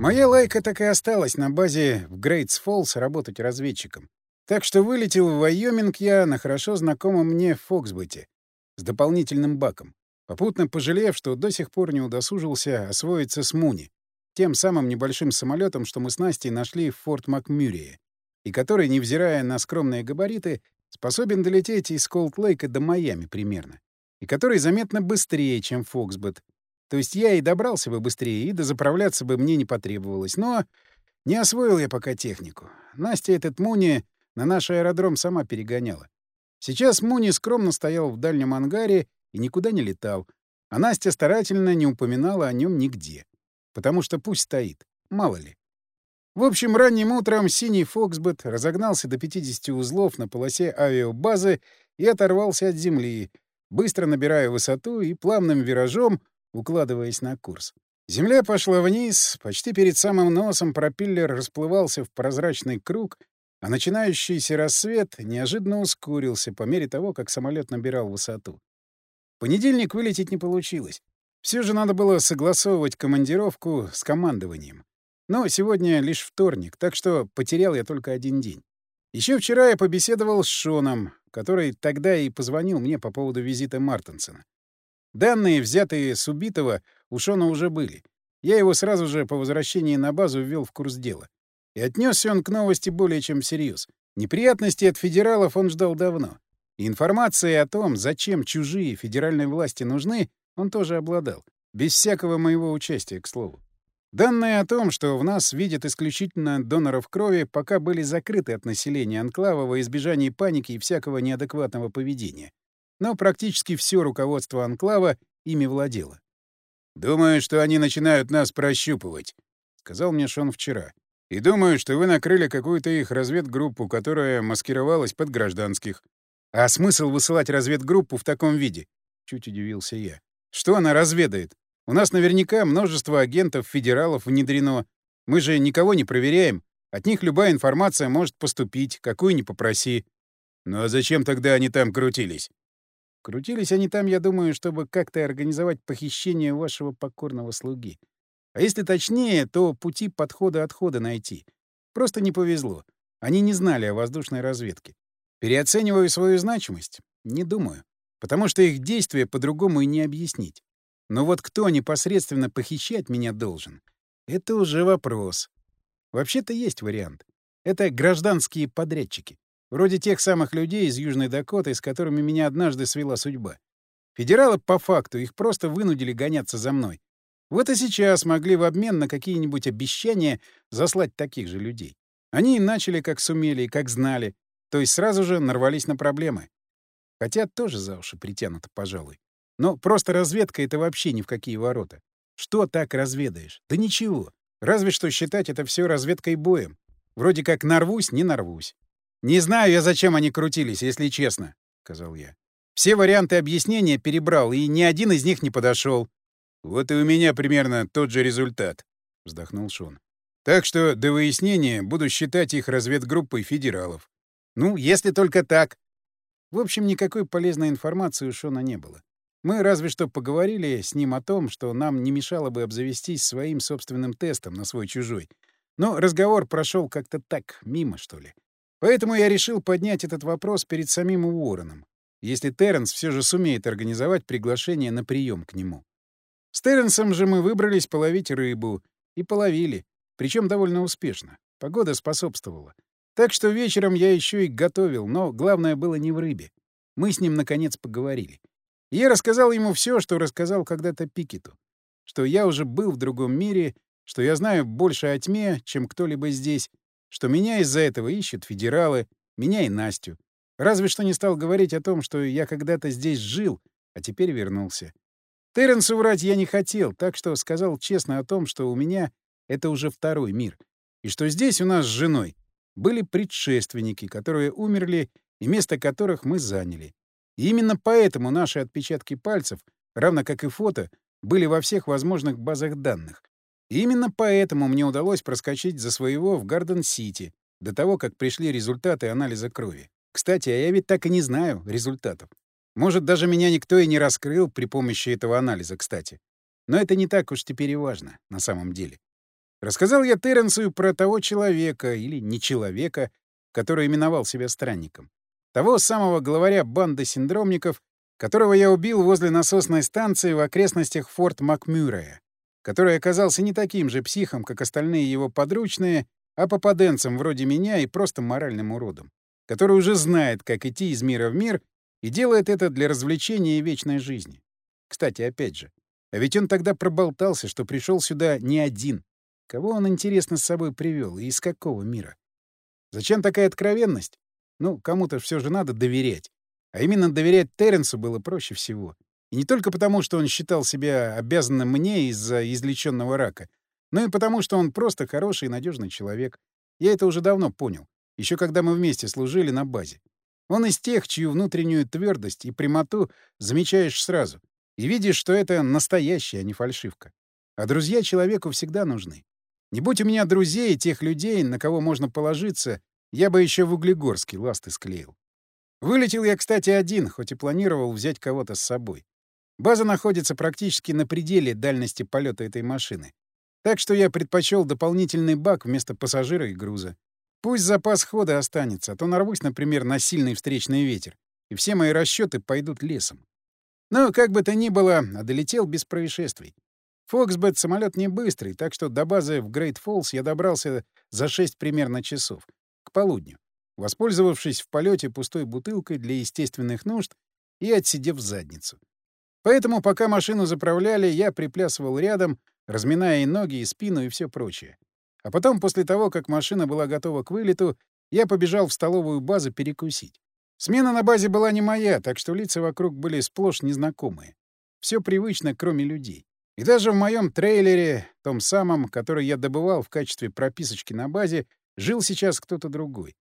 Моя лайка так и осталась на базе в Грейтс Фоллс работать разведчиком. Так что вылетел в Вайоминг я на хорошо знакомом мне Фоксбете с дополнительным баком, попутно пожалев, что до сих пор не удосужился освоиться с Муни, тем самым небольшим самолетом, что мы с Настей нашли в Форт Макмюрии, и который, невзирая на скромные габариты, способен долететь из Колд-Лейка до Майами примерно, и который заметно быстрее, чем Фоксбет. То есть я и добрался бы быстрее, и дозаправляться бы мне не потребовалось, но не освоил я пока технику. Настя этот Муни на наш аэродром сама перегоняла. Сейчас Муни скромно стоял в дальнем ангаре и никуда не летал, а Настя старательно не упоминала о нем нигде. Потому что пусть стоит, мало ли. В общем, ранним утром синий Фоксбет разогнался до 50 узлов на полосе авиабазы и оторвался от земли, быстро набирая высоту и плавным виражом укладываясь на курс. Земля пошла вниз, почти перед самым носом пропеллер расплывался в прозрачный круг, а начинающийся рассвет неожиданно ускорился по мере того, как самолет набирал высоту. Понедельник вылететь не получилось. Все же надо было согласовывать командировку с командованием. Но сегодня лишь вторник, так что потерял я только один день. Еще вчера я побеседовал с Шоном, который тогда и позвонил мне по поводу визита Мартенсона. Данные, взятые с убитого, у Шона уже были. Я его сразу же по возвращении на базу ввел в курс дела. И отнесся он к новости более чем всерьез. Неприятностей от федералов он ждал давно. И информацией о том, зачем чужие федеральной власти нужны, он тоже обладал. Без всякого моего участия, к слову. Данные о том, что в нас видят исключительно доноров крови, пока были закрыты от населения Анклава во избежание паники и всякого неадекватного поведения. Но практически все руководство Анклава ими владело. «Думаю, что они начинают нас прощупывать», — сказал мне Шон вчера. «И думаю, что вы накрыли какую-то их разведгруппу, которая маскировалась под гражданских». «А смысл высылать разведгруппу в таком виде?» — чуть удивился я. «Что она разведает? У нас наверняка множество агентов-федералов внедрено. Мы же никого не проверяем. От них любая информация может поступить, какую ни попроси». «Ну а зачем тогда они там крутились?» Крутились они там, я думаю, чтобы как-то организовать похищение вашего покорного слуги. А если точнее, то пути подхода-отхода найти. Просто не повезло. Они не знали о воздушной разведке. Переоцениваю свою значимость? Не думаю. Потому что их действия по-другому и не объяснить. Но вот кто непосредственно похищать меня должен? Это уже вопрос. Вообще-то есть вариант. Это гражданские подрядчики. Вроде тех самых людей из Южной Дакоты, с которыми меня однажды свела судьба. Федералы, по факту, их просто вынудили гоняться за мной. Вот и сейчас могли в обмен на какие-нибудь обещания заслать таких же людей. Они начали как сумели и как знали, то есть сразу же нарвались на проблемы. Хотя тоже за уши притянуто, пожалуй. Но просто разведка — это вообще ни в какие ворота. Что так разведаешь? Да ничего. Разве что считать это все разведкой боем. Вроде как нарвусь, не нарвусь. «Не знаю я, зачем они крутились, если честно», — сказал я. «Все варианты объяснения перебрал, и ни один из них не подошел. «Вот и у меня примерно тот же результат», — вздохнул Шон. «Так что до выяснения буду считать их разведгруппой федералов». «Ну, если только так». В общем, никакой полезной информации у Шона не было. Мы разве что поговорили с ним о том, что нам не мешало бы обзавестись своим собственным тестом на свой-чужой. Но разговор прошел как-то так, мимо, что ли. Поэтому я решил поднять этот вопрос перед самим Уорреном, если Терренс все же сумеет организовать приглашение на прием к нему. С Терренсом же мы выбрались половить рыбу. И половили. Причем довольно успешно. Погода способствовала. Так что вечером я еще и готовил, но главное было не в рыбе. Мы с ним, наконец, поговорили. И я рассказал ему все, что рассказал когда-то Пикету. Что я уже был в другом мире, что я знаю больше о тьме, чем кто-либо здесь, что меня из-за этого ищут федералы, меня и Настю. Разве что не стал говорить о том, что я когда-то здесь жил, а теперь вернулся. Терренсу врать я не хотел, так что сказал честно о том, что у меня это уже второй мир, и что здесь у нас с женой были предшественники, которые умерли и место которых мы заняли. И именно поэтому наши отпечатки пальцев, равно как и фото, были во всех возможных базах данных. Именно поэтому мне удалось проскочить за своего в Гарден-Сити до того, как пришли результаты анализа крови. Кстати, а я ведь так и не знаю результатов. Может, даже меня никто и не раскрыл при помощи этого анализа, кстати. Но это не так уж теперь и важно, на самом деле. Рассказал я Терренсу про того человека, или не человека, который именовал себя странником. Того самого главаря банды синдромников, которого я убил возле насосной станции в окрестностях Форт Макмюррея, который оказался не таким же психом, как остальные его подручные, а попаденцем вроде меня и просто моральным уродом, который уже знает, как идти из мира в мир и делает это для развлечения и вечной жизни. Кстати, опять же, а ведь он тогда проболтался, что пришел сюда не один. Кого он, интересно, с собой привел и из какого мира? Зачем такая откровенность? Ну, кому-то все же надо доверять. А именно доверять Терренсу было проще всего. И не только потому, что он считал себя обязанным мне из-за излеченного рака, но и потому, что он просто хороший и надежный человек. Я это уже давно понял, еще когда мы вместе служили на базе. Он из тех, чью внутреннюю твердость и прямоту замечаешь сразу, и видишь, что это настоящая, а не фальшивка. А друзья человеку всегда нужны. Не будь у меня друзей, тех людей, на кого можно положиться, я бы еще в Углегорске ласты склеил. Вылетел я, кстати, один, хоть и планировал взять кого-то с собой. База находится практически на пределе дальности полета этой машины. Так что я предпочел дополнительный бак вместо пассажира и груза. Пусть запас хода останется, а то нарвусь, например, на сильный встречный ветер, и все мои расчеты пойдут лесом. Но, как бы то ни было, а долетел без происшествий. Фоксбет — самолет не быстрый, так что до базы в Грейт Фоллс я добрался за 6 примерно часов, к полудню, воспользовавшись в полете пустой бутылкой для естественных нужд и отсидев задницу. Поэтому, пока машину заправляли, я приплясывал рядом, разминая и ноги, и спину, и все прочее. А потом, после того, как машина была готова к вылету, я побежал в столовую базу перекусить. Смена на базе была не моя, так что лица вокруг были сплошь незнакомые. Все привычно, кроме людей. И даже в моем трейлере, том самом, который я добывал в качестве прописочки на базе, жил сейчас кто-то другой.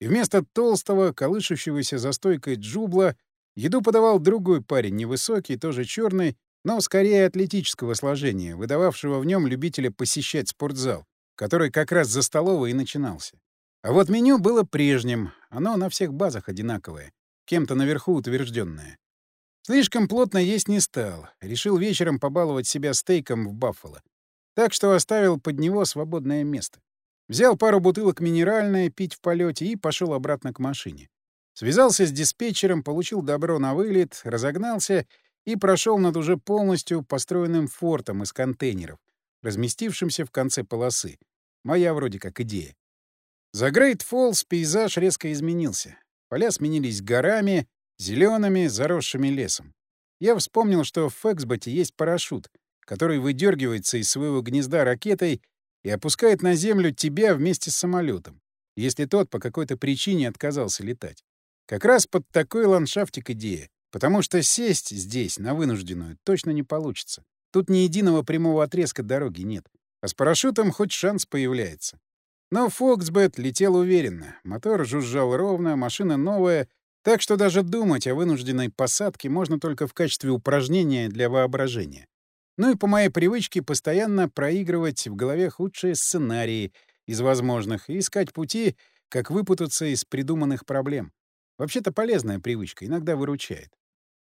И вместо толстого, колышущегося за стойкой джубла, еду подавал другой парень, невысокий, тоже черный, но скорее атлетического сложения, выдававшего в нем любителя посещать спортзал, который как раз за столовой и начинался. А вот меню было прежним, оно на всех базах одинаковое, кем-то наверху утвержденное. Слишком плотно есть не стал. Решил вечером побаловать себя стейком в Баффало. Так что оставил под него свободное место. Взял пару бутылок минеральное пить в полете и пошел обратно к машине. Связался с диспетчером, получил добро на вылет, разогнался и прошел над уже полностью построенным фортом из контейнеров, разместившимся в конце полосы. Моя вроде как идея. За Грейт Фоллс пейзаж резко изменился. Поля сменились горами, зелеными, заросшими лесом. Я вспомнил, что в Фэксботе есть парашют, который выдергивается из своего гнезда ракетой и опускает на землю тебя вместе с самолетом, если тот по какой-то причине отказался летать. Как раз под такой ландшафтик идея, потому что сесть здесь, на вынужденную, точно не получится. Тут ни единого прямого отрезка дороги нет. А с парашютом хоть шанс появляется. Но Фоксбет летел уверенно. Мотор жужжал ровно, машина новая — так что даже думать о вынужденной посадке можно только в качестве упражнения для воображения. Ну и по моей привычке постоянно проигрывать в голове худшие сценарии из возможных и искать пути, как выпутаться из придуманных проблем. Вообще-то полезная привычка, иногда выручает.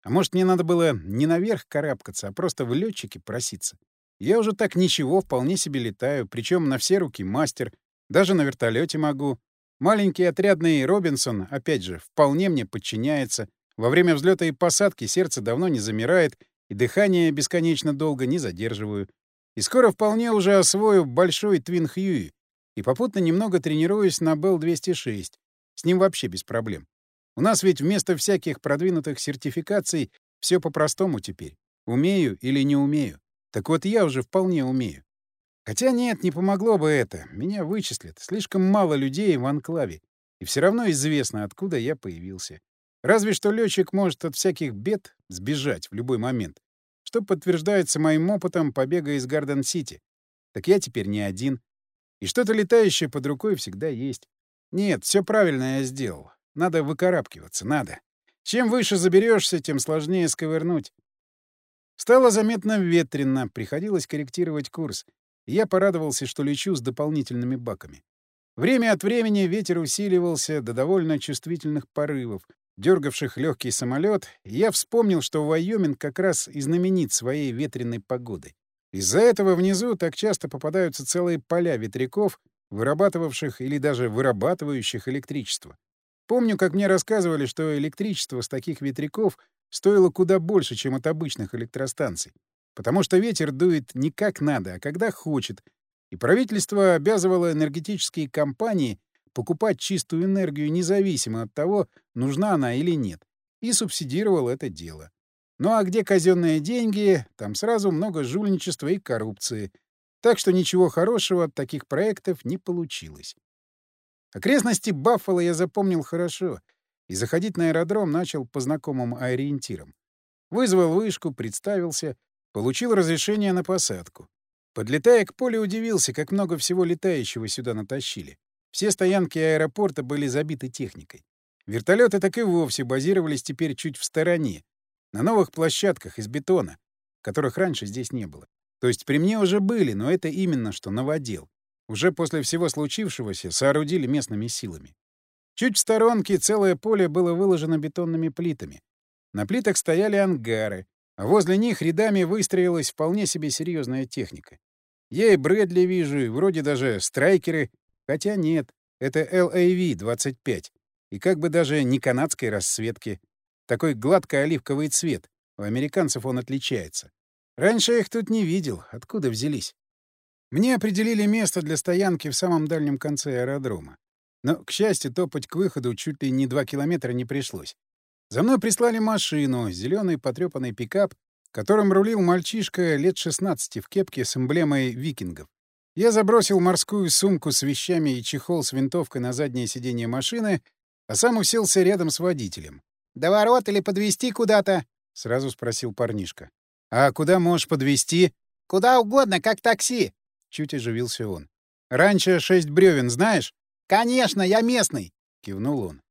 А может, мне надо было не наверх карабкаться, а просто в летчике проситься? Я уже так ничего, вполне себе летаю, причем на все руки мастер, даже на вертолете могу. Маленький отрядный Робинсон, опять же, вполне мне подчиняется. Во время взлета и посадки сердце давно не замирает, и дыхание бесконечно долго не задерживаю. И скоро вполне уже освою большой Твин Хьюи и попутно немного тренируюсь на Белл-206. С ним вообще без проблем. У нас ведь вместо всяких продвинутых сертификаций все по-простому теперь. Умею или не умею. Так вот я уже вполне умею. Хотя нет, не помогло бы это. Меня вычислят. Слишком мало людей в анклаве. И все равно известно, откуда я появился. Разве что летчик может от всяких бед сбежать в любой момент, что подтверждается моим опытом побега из Гарден-Сити. Так я теперь не один. И что-то летающее под рукой всегда есть. Нет, все правильно я сделал. Надо выкарабкиваться, надо. Чем выше заберешься, тем сложнее сковырнуть. Стало заметно ветрено, приходилось корректировать курс я порадовался, что лечу с дополнительными баками. Время от времени ветер усиливался до довольно чувствительных порывов, дергавших легкий самолет, я вспомнил, что Вайоминг как раз и знаменит своей ветреной погодой. Из-за этого внизу так часто попадаются целые поля ветряков, вырабатывавших или даже вырабатывающих электричество. Помню, как мне рассказывали, что электричество с таких ветряков стоило куда больше, чем от обычных электростанций, потому что ветер дует не как надо, а когда хочет, и правительство обязывало энергетические компании покупать чистую энергию независимо от того, нужна она или нет, и субсидировал это дело. Ну а где казенные деньги, там сразу много жульничества и коррупции. Так что ничего хорошего от таких проектов не получилось. Окрестности Баффала я запомнил хорошо и заходить на аэродром начал по знакомым ориентирам. Вызвал вышку, представился, получил разрешение на посадку. Подлетая к полю, удивился, как много всего летающего сюда натащили. Все стоянки аэропорта были забиты техникой. Вертолеты так и вовсе базировались теперь чуть в стороне, на новых площадках из бетона, которых раньше здесь не было. То есть при мне уже были, но это именно что новодел. Уже после всего случившегося соорудили местными силами. Чуть в сторонке целое поле было выложено бетонными плитами. На плитах стояли ангары, а возле них рядами выстроилась вполне себе серьезная техника. Я и Брэдли вижу, и вроде даже страйкеры, хотя нет, это LAV-25, и как бы даже не канадской расцветки. Такой гладко-оливковый цвет. У американцев он отличается. Раньше я их тут не видел. Откуда взялись? Мне определили место для стоянки в самом дальнем конце аэродрома. Но, к счастью, топать к выходу чуть ли не два километра не пришлось. За мной прислали машину, зеленый потрепанный пикап, которым рулил мальчишка лет 16 в кепке с эмблемой викингов. Я забросил морскую сумку с вещами и чехол с винтовкой на заднее сиденье машины, а сам уселся рядом с водителем. «До ворот или подвезти куда-то?» — сразу спросил парнишка. «А куда можешь подвезти? «Куда угодно, как такси». Чуть оживился он. «Раньше шесть бревен, знаешь?» «Конечно, я местный!» — кивнул он.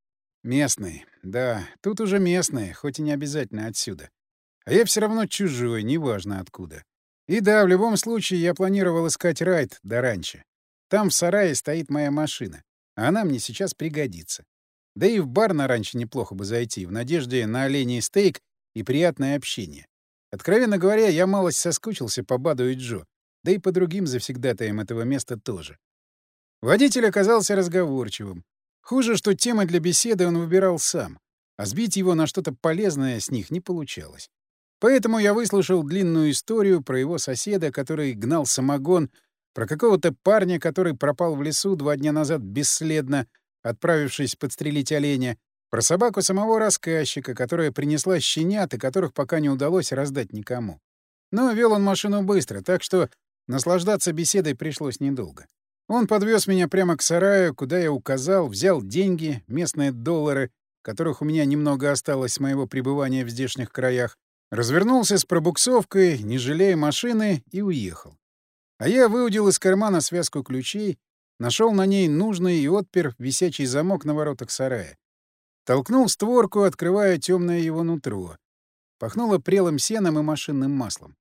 «Местный. Да, тут уже местный, хоть и не обязательно отсюда. А я все равно чужой, неважно откуда. И да, в любом случае я планировал искать райд да раньше. Там в сарае стоит моя машина, а она мне сейчас пригодится. Да и в бар на раньше неплохо бы зайти, в надежде на оленей стейк и приятное общение. Откровенно говоря, я малость соскучился по Баду и Джо, да и по другим завсегдатаям этого места тоже. Водитель оказался разговорчивым. Хуже, что темы для беседы он выбирал сам, а сбить его на что-то полезное с них не получалось. Поэтому я выслушал длинную историю про его соседа, который гнал самогон, про какого-то парня, который пропал в лесу два дня назад бесследно, отправившись подстрелить оленя, про собаку самого рассказчика, которая принесла щенят и которых пока не удалось раздать никому. Но вел он машину быстро, так что наслаждаться беседой пришлось недолго. Он подвез меня прямо к сараю, куда я указал, взял деньги, местные доллары, которых у меня немного осталось с моего пребывания в здешних краях, развернулся с пробуксовкой, не жалея машины, и уехал. А я выудил из кармана связку ключей, нашел на ней нужный и отпер висячий замок на воротах сарая. Толкнул створку, открывая темное его нутро. Пахнуло прелым сеном и машинным маслом.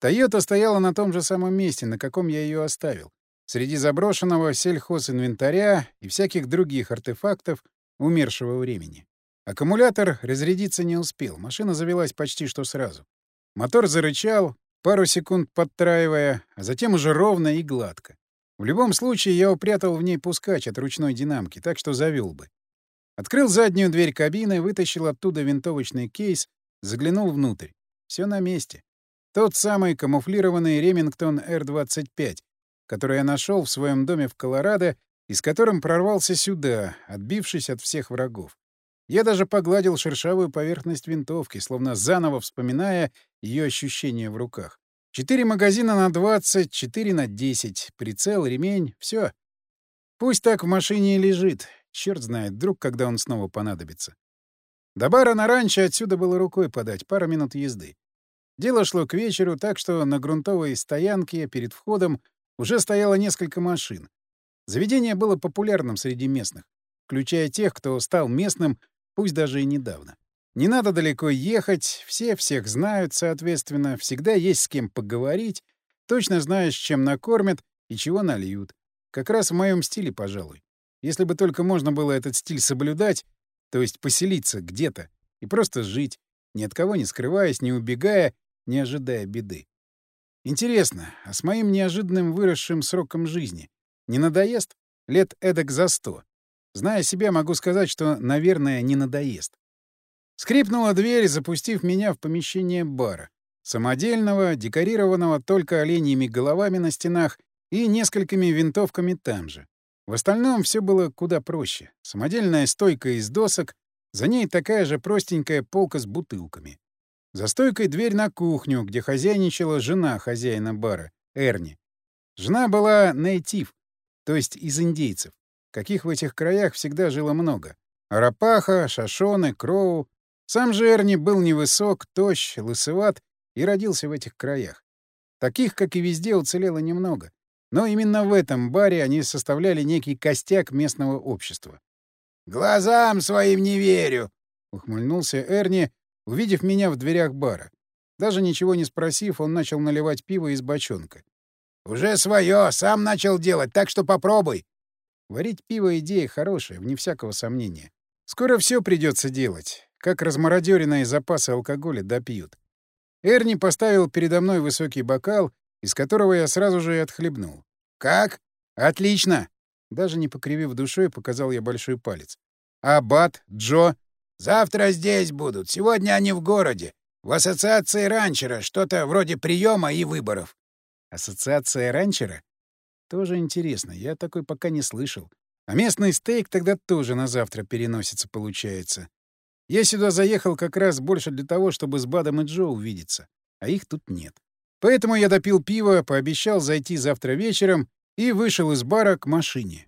«Тойота» стояла на том же самом месте, на каком я ее оставил, среди заброшенного сельхозинвентаря и всяких других артефактов умершего времени. Аккумулятор разрядиться не успел, машина завелась почти что сразу. Мотор зарычал, пару секунд подтраивая, а затем уже ровно и гладко. В любом случае, я упрятал в ней пускач от ручной динамки, так что завел бы. Открыл заднюю дверь кабины, вытащил оттуда винтовочный кейс, заглянул внутрь. Все на месте. Тот самый камуфлированный Ремингтон Р-25, который я нашел в своем доме в Колорадо и с которым прорвался сюда, отбившись от всех врагов. Я даже погладил шершавую поверхность винтовки, словно заново вспоминая ее ощущения в руках. Четыре магазина на 20, четыре на 10, прицел, ремень — все. Пусть так в машине и лежит. Черт знает, вдруг, когда он снова понадобится. До бара на ранчо отсюда было рукой подать, пара минут езды. Дело шло к вечеру, так что на грунтовой стоянке перед входом уже стояло несколько машин. Заведение было популярным среди местных, включая тех, кто стал местным, пусть даже и недавно. Не надо далеко ехать, все всех знают, соответственно, всегда есть с кем поговорить, точно знаешь, чем накормят и чего нальют. Как раз в моем стиле, пожалуй. Если бы только можно было этот стиль соблюдать, то есть поселиться где-то и просто жить, ни от кого не скрываясь, не убегая, не ожидая беды. Интересно, а с моим неожиданным выросшим сроком жизни не надоест? Лет эдак за сто. Зная себя, могу сказать, что, наверное, не надоест. Скрипнула дверь, запустив меня в помещение бара. Самодельного, декорированного только оленьими головами на стенах и несколькими винтовками там же. В остальном все было куда проще. Самодельная стойка из досок, за ней такая же простенькая полка с бутылками. За стойкой дверь на кухню, где хозяйничала жена хозяина бара, Эрни. Жена была нейтив, то есть из индейцев, каких в этих краях всегда жило много. Арапаха, Шашоны, Кроу. Сам же Эрни был невысок, тощ, лысоват и родился в этих краях. Таких, как и везде, уцелело немного. Но именно в этом баре они составляли некий костяк местного общества. «Глазам своим не верю!» — ухмыльнулся Эрни, увидев меня в дверях бара. Даже ничего не спросив, он начал наливать пиво из бочонка. «Уже свое, сам начал делать, так что попробуй!» Варить пиво — идея хорошая, вне всякого сомнения. Скоро все придется делать, как размародеренные запасы алкоголя допьют. Эрни поставил передо мной высокий бокал, из которого я сразу же и отхлебнул. «Как? Отлично!» Даже не покривив душой, показал я большой палец. «А Бат, Джо?» «Завтра здесь будут. Сегодня они в городе. В ассоциации ранчера. Что-то вроде приема и выборов». «Ассоциация ранчера?» Тоже интересно. Я такой пока не слышал. А местный стейк тогда тоже на завтра переносится, получается. Я сюда заехал как раз больше для того, чтобы с Бадом и Джо увидеться. А их тут нет. Поэтому я допил пиво, пообещал зайти завтра вечером и вышел из бара к машине.